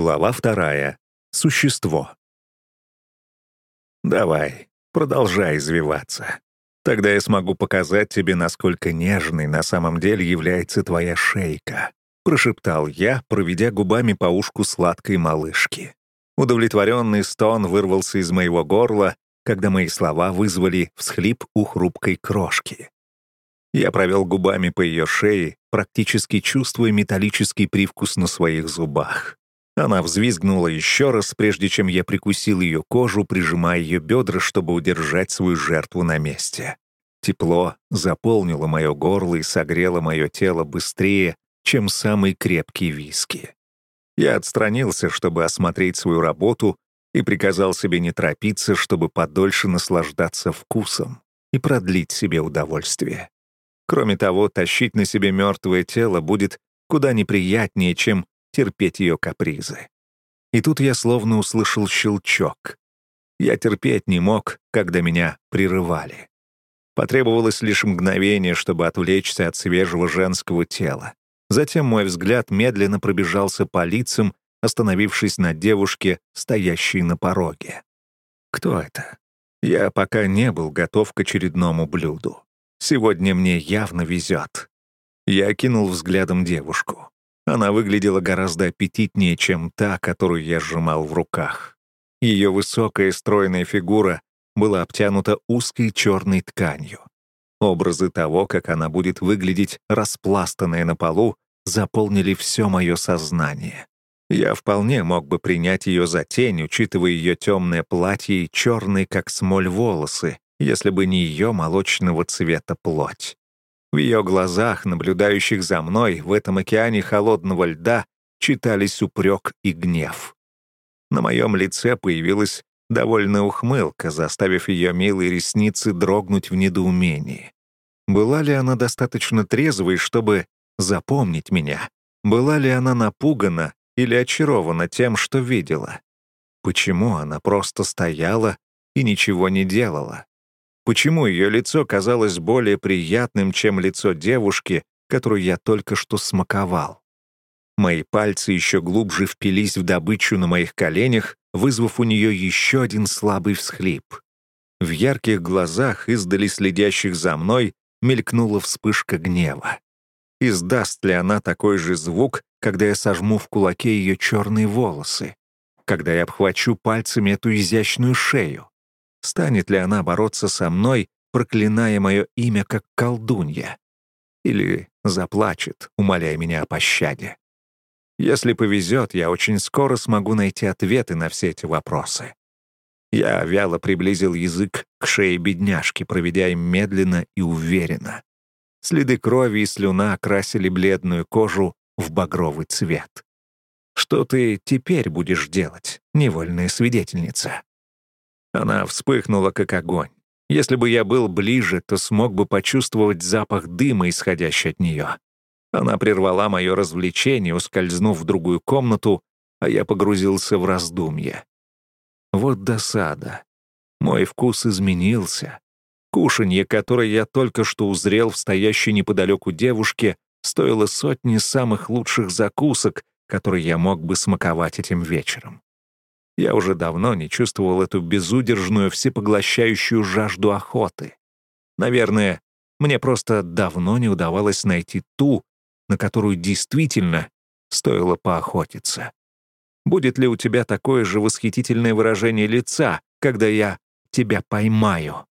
Глава вторая. Существо. «Давай, продолжай извиваться. Тогда я смогу показать тебе, насколько нежной на самом деле является твоя шейка», — прошептал я, проведя губами по ушку сладкой малышки. Удовлетворенный стон вырвался из моего горла, когда мои слова вызвали всхлип у хрупкой крошки. Я провел губами по ее шее, практически чувствуя металлический привкус на своих зубах. Она взвизгнула еще раз, прежде чем я прикусил ее кожу, прижимая ее бедра, чтобы удержать свою жертву на месте. Тепло заполнило мое горло и согрело мое тело быстрее, чем самый крепкий виски. Я отстранился, чтобы осмотреть свою работу, и приказал себе не торопиться, чтобы подольше наслаждаться вкусом и продлить себе удовольствие. Кроме того, тащить на себе мертвое тело будет куда неприятнее, чем терпеть ее капризы. И тут я словно услышал щелчок. Я терпеть не мог, когда меня прерывали. Потребовалось лишь мгновение, чтобы отвлечься от свежего женского тела. Затем мой взгляд медленно пробежался по лицам, остановившись на девушке, стоящей на пороге. Кто это? Я пока не был готов к очередному блюду. Сегодня мне явно везет. Я окинул взглядом девушку. Она выглядела гораздо аппетитнее, чем та, которую я сжимал в руках. Ее высокая стройная фигура была обтянута узкой черной тканью. Образы того, как она будет выглядеть распластанная на полу, заполнили все мое сознание. Я вполне мог бы принять ее за тень, учитывая ее темное платье и черные, как смоль, волосы, если бы не ее молочного цвета плоть. В ее глазах, наблюдающих за мной в этом океане холодного льда, читались упрек и гнев. На моем лице появилась довольная ухмылка, заставив ее милые ресницы дрогнуть в недоумении. Была ли она достаточно трезвой, чтобы запомнить меня? Была ли она напугана или очарована тем, что видела? Почему она просто стояла и ничего не делала? Почему ее лицо казалось более приятным, чем лицо девушки, которую я только что смаковал? Мои пальцы еще глубже впились в добычу на моих коленях, вызвав у нее еще один слабый всхлип. В ярких глазах, издали следящих за мной, мелькнула вспышка гнева. Издаст ли она такой же звук, когда я сожму в кулаке ее черные волосы? Когда я обхвачу пальцами эту изящную шею? Станет ли она бороться со мной, проклиная мое имя как колдунья? Или заплачет, умоляя меня о пощаде? Если повезет, я очень скоро смогу найти ответы на все эти вопросы. Я вяло приблизил язык к шее бедняжки, проведя им медленно и уверенно. Следы крови и слюна окрасили бледную кожу в багровый цвет. Что ты теперь будешь делать, невольная свидетельница? Она вспыхнула, как огонь. Если бы я был ближе, то смог бы почувствовать запах дыма, исходящий от нее. Она прервала мое развлечение, ускользнув в другую комнату, а я погрузился в раздумье. Вот досада. Мой вкус изменился. Кушанье, которое я только что узрел в стоящей неподалеку девушке, стоило сотни самых лучших закусок, которые я мог бы смаковать этим вечером. Я уже давно не чувствовал эту безудержную, всепоглощающую жажду охоты. Наверное, мне просто давно не удавалось найти ту, на которую действительно стоило поохотиться. Будет ли у тебя такое же восхитительное выражение лица, когда я тебя поймаю?»